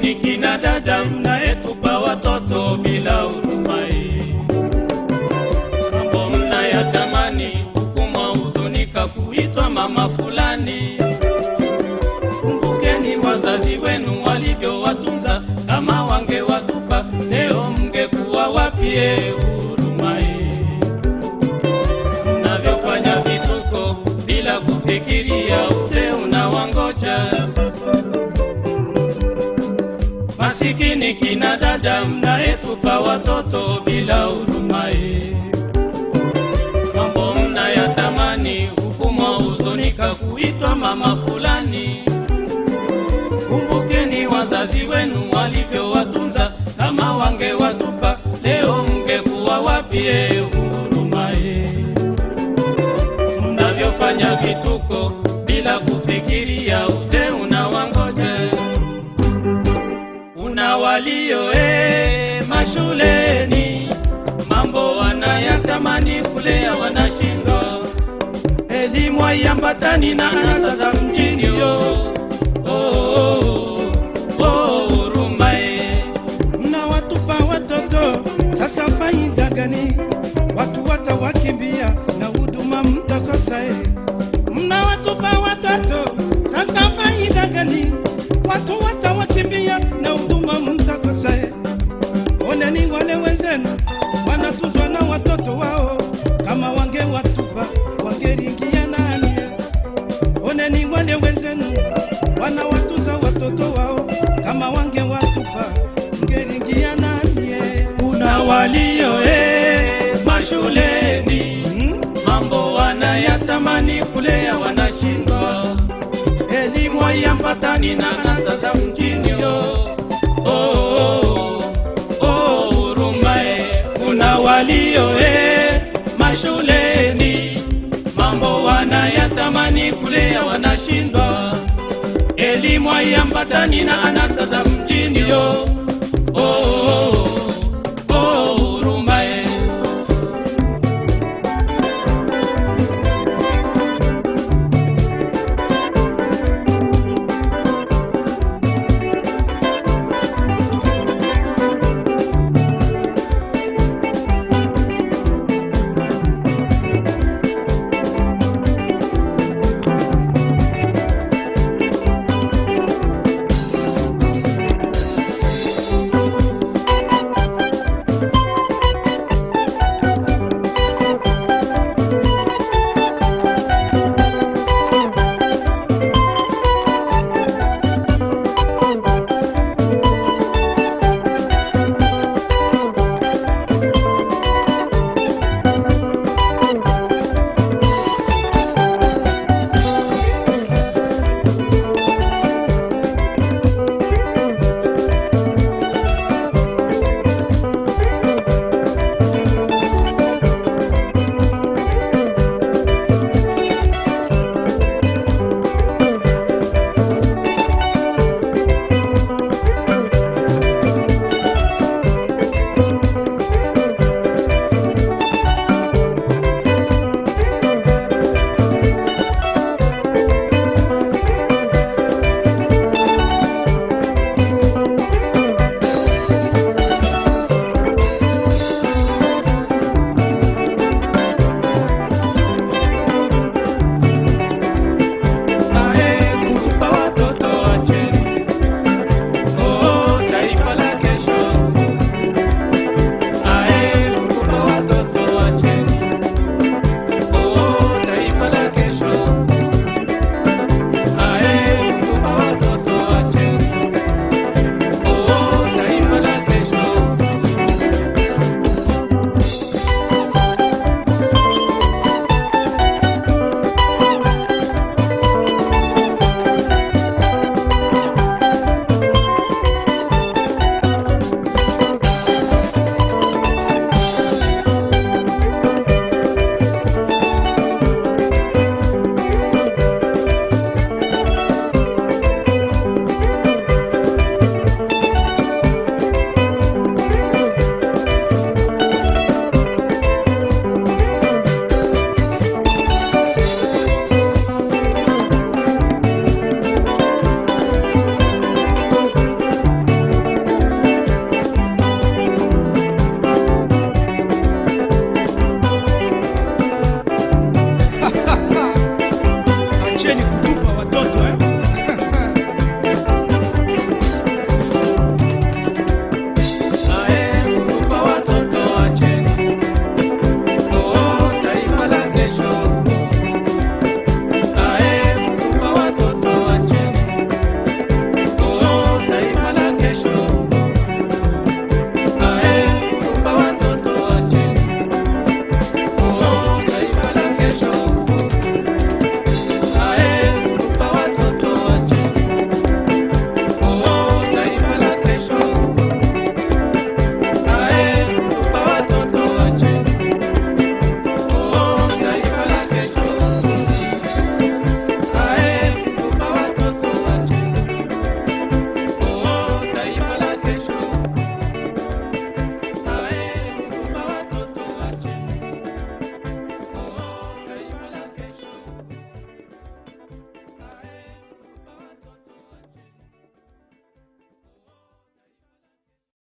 dada mnayetupa watoto bila huruma hii. Mambo mnayatamani huku mwahuzunika kuitwa mama fulani. Kumbukeni wazazi wenu walivyowatunza, kama wangewatupa leo mngekuwa wapie huruma hii. Mnavyofanya vituko bila kufikiria, Masikini kina dada mnayetupa watoto bila huruma hii. Mambo mnayatamani huku mwahuzunika kuitwa mama fulani. Kumbukeni wazazi wenu walivyowatunza, kama wangewatupa leo mngekuwa wapie huruma. Mnavyofanya vituko bila kufikiria, una walio e mashuleni, mambo wanayatamani kulea wanashinga. elimu haiambatani na anasa za mjini yo oh, oh, oh, mnawatupa watoto sasa faida? Watu watawakimbia na huduma mtakosae. Mnawatupa watoto wangewatupa wangeringia nani? Oneni wale wenzenu wanawatuza watoto wao, kama wangewatupa ngeringia nani? Kuna walio eh, mashuleni, Hmm? mambo wanayatamani kulea wanashindwa, elimu haiambatani na anasa za mjini yo mimi mwaiambatani na anasa za mjini yo oh, oh, oh.